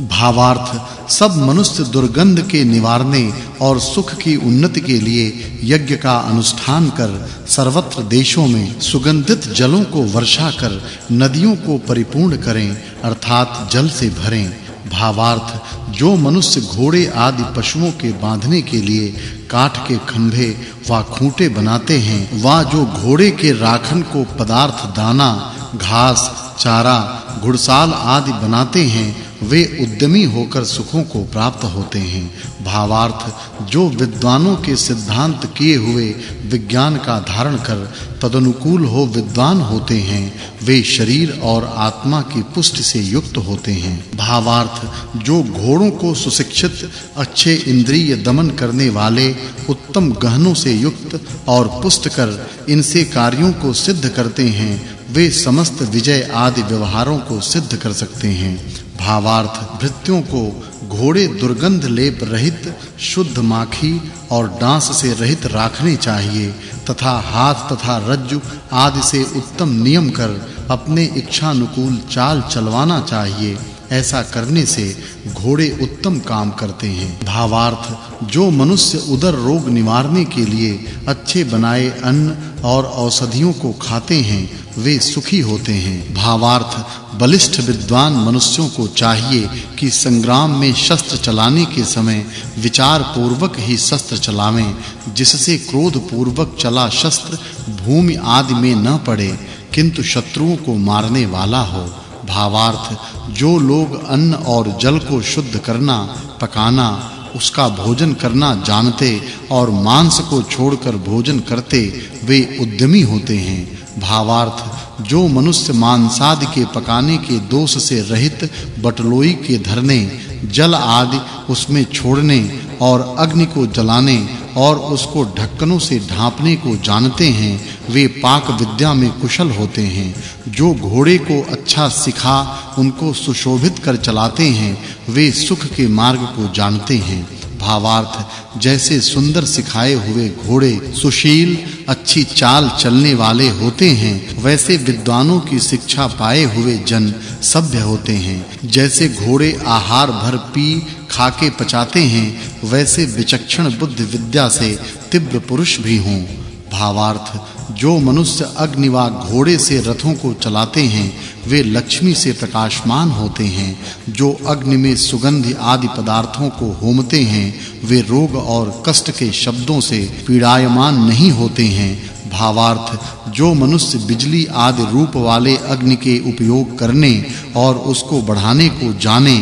भावार्थ, सब मनुष्य दुर्गंध के निवारने और सुख की उन्नति के लिए यज्ञ का अनुष्ठान कर सर्वत्र देशों में सुगंधित जलों को वर्षा कर नदियों को परिपूर्ण करें, अर्थात जल से भरें। भावार्थ, जो मनुष्य घोड़े आदि पशुओं के बांधने के लिए काठ के खंभे व खूंटे बनाते हैं, वा जो घोड़े के राखन को पदार्थ दाना, घास, चारा, घुड़साल आदि बनाते हैं वे उद्यमी होकर सुखों को प्राप्त होते हैं। भावार्थ, जो विद्वानों के सिद्धांत किए हुए विज्ञान का धारण कर तदनुकूल हो विद्वान होते हैं, वे शरीर और आत्मा की पुष्टि से युक्त होते हैं। भावार्थ, जो घोड़ों को सुशिक्षित, अच्छे इंद्रिय दमन करने वाले, उत्तम गहनों से युक्त और पुष्ट कर इनसे कार्यों को सिद्ध करते हैं, वे समस्त विजय आदि व्यवहारों को सिद्ध कर सकते हैं। भावार्थ भृत्यों को घोड़े दुर्गंध लेप रहित, शुद्ध माखी और डांस से रहित रखने चाहिए, तथा हाथ तथा रज्जु आदि से उत्तम नियम कर अपने इच्छा अनुकूल चाल चलवाना चाहिए। ऐसा करने से घोड़े उत्तम काम करते हैं। भावार्थ, जो मनुष्य उदर रोग निवारने के लिए अच्छे बनाए अन्न और औषधियों को खाते हैं वे सुखी होते हैं। भावार्थ, बलिष्ठ विद्वान मनुष्यों को चाहिए कि संग्राम में शस्त्र चलाने के समय विचार पूर्वक ही शस्त्र चलावें, जिससे क्रोध पूर्वक चला शस्त्र भूमि आदि में न पड़े, किंतु शत्रुओं को मारने वाला हो। भावार्थ, जो लोग अन्न और जल को शुद्ध करना, पकाना, उसका भोजन करना जानते और मांस को छोड़कर भोजन करते, वे उद्यमी होते हैं। भावार्थ, जो मनुष्य मांसादि के पकाने के दोष से रहित, बटलोई के धरने, जल आदि उसमें छोड़ने और अग्नि को जलाने और उसको ढक्कनों से ढांपने को जानते हैं, वे पाक विद्या में कुशल होते हैं। जो घोड़े को अच्छा सिखा, उनको सुशोभित कर चलाते हैं, वे सुख के मार्ग को जानते हैं। भावार्थ, जैसे सुंदर सिखाए हुए घोड़े सुशील, अच्छी चाल चलने वाले होते हैं, वैसे विद्वानों की शिक्षा पाए हुए जन सभ्य होते हैं। जैसे घोड़े आहार भर पी, खाके पचाते हैं, वैसे विचक्षण बुद्धि विद्या से तीव्र पुरुष भी हों। भावार्थ, जो मनुष्य अग्नि व घोड़े से रथों को चलाते हैं, वे लक्ष्मी से प्रकाशमान होते हैं। जो अग्नि में सुगंधि आदि पदार्थों को होमते हैं, वे रोग और कष्ट के शब्दों से पीड़ायमान नहीं होते हैं। भावार्थ, जो मनुष्य बिजली आदि रूप वाले अग्नि के उपयोग करने और उसको बढ़ाने को जाने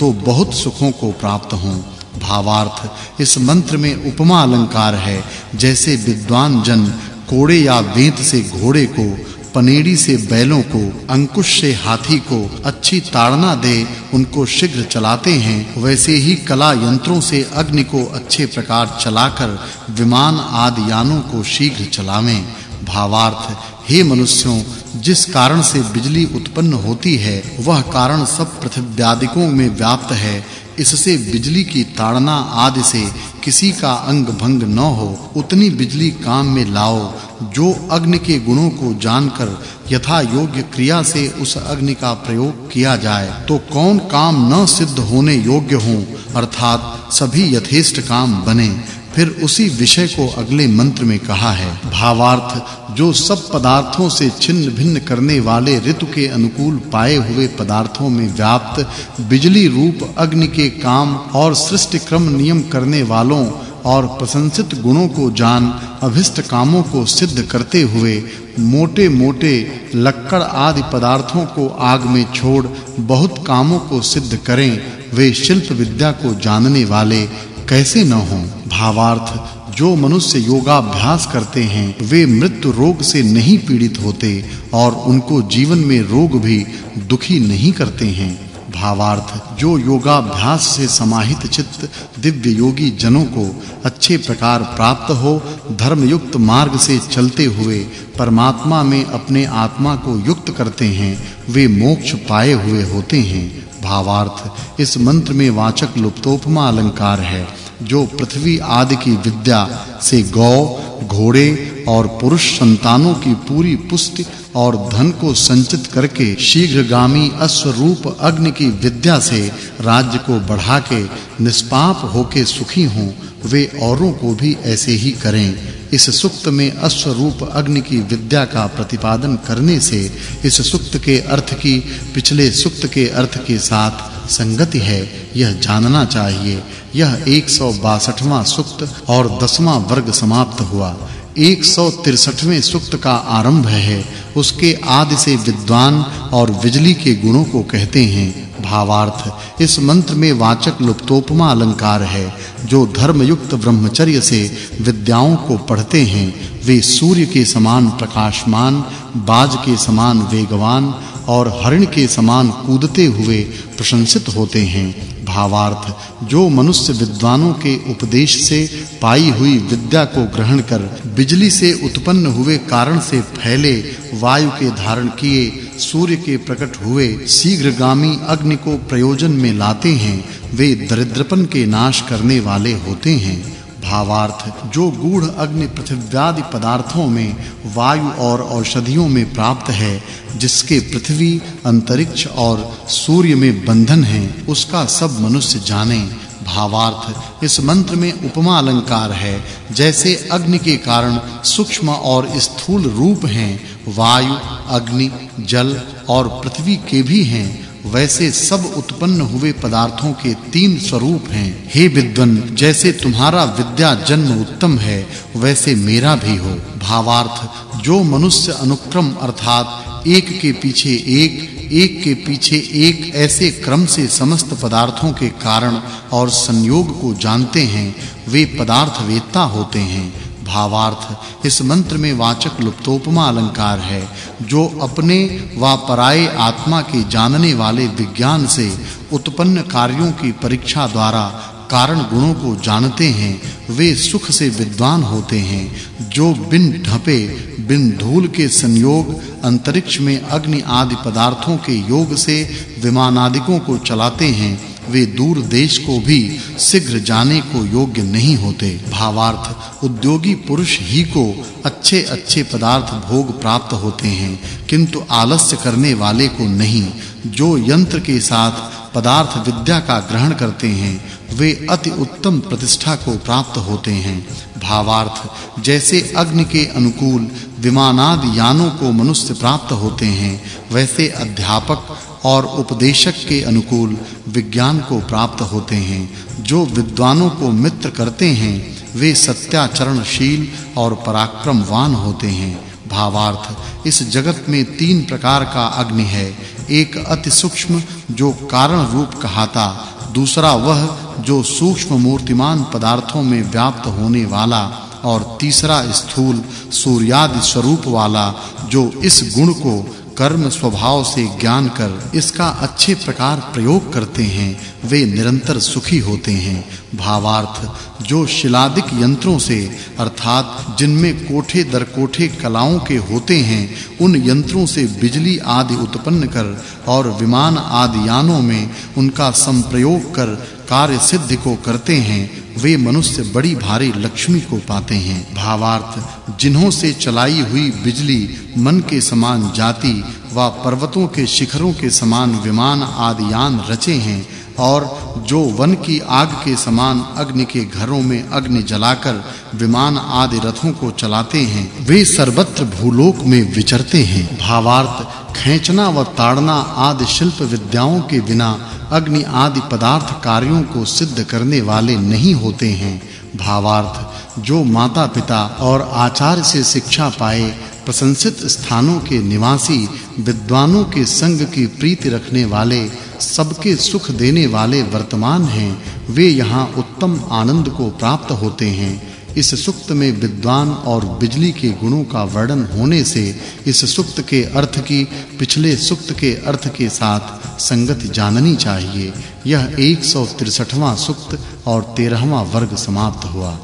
तो बहुत सुखों को प्राप्त हों। भावार्थ, इस मंत्र में उपमा अलंकार है, जैसे विद्वान जन कोड़े या वेंत से घोड़े को, पनेड़ी से बैलों को, अंकुश से हाथी को अच्छी ताड़ना दे, उनको शीघ्र चलाते हैं। वैसे ही कला यंत्रों से अग्नि को अच्छे प्रकार चलाकर, विमान आदि यानों को शीघ्र चलावें। भावार्थ, हे मनुष्यों, जिस कारण से बिजली उत्पन्न होती है, वह कारण सब पृथ्व्यादिकों में व्याप्त है। इससे बिजली की ताड़ना आदि से किसी का अंग भंग न हो, उतनी बिजली काम में लाओ, जो अग्नि के गुणों को जानकर यथा योग्य क्रिया से उस अग्नि का प्रयोग किया जाए। तो कौन काम न सिद्ध होने योग्य हो, अर्थात सभी यथेष्ट काम बने। फिर उसी विषय को अगले मंत्र में कहा है, भावार्थ, जो सब पदार्थों से छिन्न भिन्न करने वाले ऋतु के अनुकूल पाए हुए पदार्थों में व्याप्त बिजली रूप, अग्नि के काम और सृष्टि क्रम नियम करने वालों और प्रशंसित गुणों को जान, अभिष्ट कामों को सिद्ध करते हुए मोटे-मोटे लक्कड़ आदि पदार्थों को आग में छोड़, बहुत कामों को सिद्ध करें, वे शिल्प विद्या को जानने वाले कैसे न हों। भावार्थ, जो मनुष्य योगाभ्यास करते हैं, वे मृत्यु रोग से नहीं पीड़ित होते और उनको जीवन में रोग भी दुखी नहीं करते हैं। भावार्थ, जो योगाभ्यास से समाहित चित्त दिव्य योगी जनों को अच्छे प्रकार प्राप्त हो धर्म युक्त मार्ग से चलते हुए परमात्मा में अपने आत्मा को युक्त करते हैं, वे मोक्ष पाए हुए होते हैं। भावार्थ, इस मंत्र में वाचक् लुप्तोपमा अलंकार है। जो पृथ्वी आदि की विद्या से गौ, घोड़े और पुरुष संतानों की पूरी पुष्टि और धन को संचित करके शीघ्रगामी अश्व रूप अग्नि की विद्या से राज्य को बढ़ा के निष्पाप होके सुखी हों। वे औरों को भी ऐसे ही करें। इस सुक्त में अश्वरूप अग्नि की विद्या का प्रतिपादन करने से इस सुक्त के अर्थ की, पिछले सुक्त के अर्थ के साथ संगति है। यह जानना चाहिए, यह 162वां सुक्त और 10वां वर्ग समाप्त हुआ। 163वें सुक्त का आरंभ है। उसके आदि से विद्वान और बिजली के गुणों को कहते हैं। भावार्थ। इस मंत्र में वाचक् लुप्तोपमा अलंकार है, जो धर्मयुक्त ब्रह्मचर्य से विद्याओं को पढ़ते हैं। वे सूर्य के समान प्रकाशमान, बाज के समान वेगवान और हरिण के समान कूदते हुए प्रशंसित होते हैं। भावार्थ, जो मनुष्य विद्वानों के उपदेश से पाई हुई विद्या को ग्रहण कर बिजली से उत्पन्न हुए कारण से फैले वायु के धारण किए सूर्य के प्रकट हुए शीघ्रगामी अग्नि को प्रयोजन में लाते हैं, वे दरिद्रपन के नाश करने वाले होते हैं। भावार्थ, जो गूढ़ अग्नि पृथ्व्यादि पदार्थों में, वायु और औषधियों में प्राप्त है, जिसके पृथ्वी, अंतरिक्ष और सूर्य में बंधन है, उसका सब मनुष्य जाने। भावार्थ, इस मंत्र में उपमा अलंकार है, जैसे अग्नि के कारण सूक्ष्म और स्थूल रूप हैं वायु, अग्नि, जल और पृथ्वी के भी हैं, वैसे सब उत्पन्न हुए पदार्थों के तीन स्वरूप हैं। हे विद्वन, जैसे तुम्हारा विद्या जन्म उत्तम है, वैसे मेरा भी हो। भावार्थ, जो मनुष्य अनुक्रम अर्थात एक के पीछे एक एक के पीछे एक, ऐसे क्रम से समस्त पदार्थों के कारण और संयोग को जानते हैं, वे पदार्थ वेत्ता होते हैं। भावार्थ। इस मंत्र में वाचक् लुप्तोपमा अलंकार है, जो अपने व पराये आत्मा के जानने वाले विज्ञान से उत्पन्न कार्यों की परीक्षा द्वारा कारण गुणों को जानते हैं। वे सुख से विद्वान होते हैं, जो बिन ढपे, बिन धूल के संयोग, अंतरिक्ष में अग्नि आदि पदार्थों के योग से विमानादिकों को चलाते हैं। वे दूर देश को भी शीघ्र जाने को योग्य नहीं होते। भावार्थ, उद्योगी पुरुष ही को अच्छे अच्छे पदार्थ भोग प्राप्त होते हैं, किंतु आलस्य करने वाले को नहीं। जो यंत्र के साथ पदार्थ विद्या का ग्रहण करते हैं, वे अति उत्तम प्रतिष्ठा को प्राप्त होते हैं। भावार्थ, जैसे अग्नि के अनुकूल विमानादि यानों को मनुष्य प्राप्त होते हैं, वैसे अध्यापक और उपदेशक के अनुकूल विज्ञान को प्राप्त होते हैं। जो विद्वानों को मित्र करते हैं, वे सत्याचरणशील और पराक्रमवान होते हैं। भावार्थ, इस जगत में तीन प्रकार का अग्नि है। एक अति सूक्ष्म, जो कारण रूप कहाता, दूसरा वह, जो सूक्ष्म मूर्तिमान पदार्थों में व्याप्त होने वाला, और तीसरा स्थूल सूर्यादि स्वरूप वाला, जो इस गुण को कर्म स्वभाव से ज्ञान कर इसका अच्छे प्रकार प्रयोग करते हैं, वे निरंतर सुखी होते हैं। भावार्थ, जो शिलादिक यंत्रों से, अर्थात जिनमें कोठे दर कोठे कलाओं के होते हैं, उन यंत्रों से बिजली आदि उत्पन्न कर और विमान आदि यानों में उनका संप्रयोग कर कार्य सिद्धि को करते हैं, वे मनुष्य बड़ी भारी लक्ष्मी को पाते हैं। भावार्थ, जिन्हों से चलाई हुई बिजली मन के समान जाति व पर्वतों के शिखरों के समान विमान आदि यान रचे हैं और जो वन की आग के समान अग्नि के घरों में अग्नि जलाकर विमान आदि रथों को चलाते हैं, वे सर्वत्र भूलोक में विचरते हैं। भावार्थ, खींचना व ताड़ना आदि शिल्प विद्याओं के बिना अग्नि आदि पदार्थ कार्यों को सिद्ध करने वाले नहीं होते हैं। भावार्थ, जो माता-पिता और आचार्य से शिक्षा पाए प्रशंसित स्थानों के निवासी, विद्वानों के संग की प्रीति रखने वाले, सबके सुख देने वाले वर्तमान हैं, वे यहाँ उत्तम आनंद को प्राप्त होते हैं। इस सुक्त में विद्वान और बिजली के गुणों का वर्णन होने से इस सुक्त के अर्थ की, पिछले सुक्त के अर्थ के साथ संगति जाननी चाहिए। यह 163वां सुक्त और 13वां वर्ग समाप्त हुआ।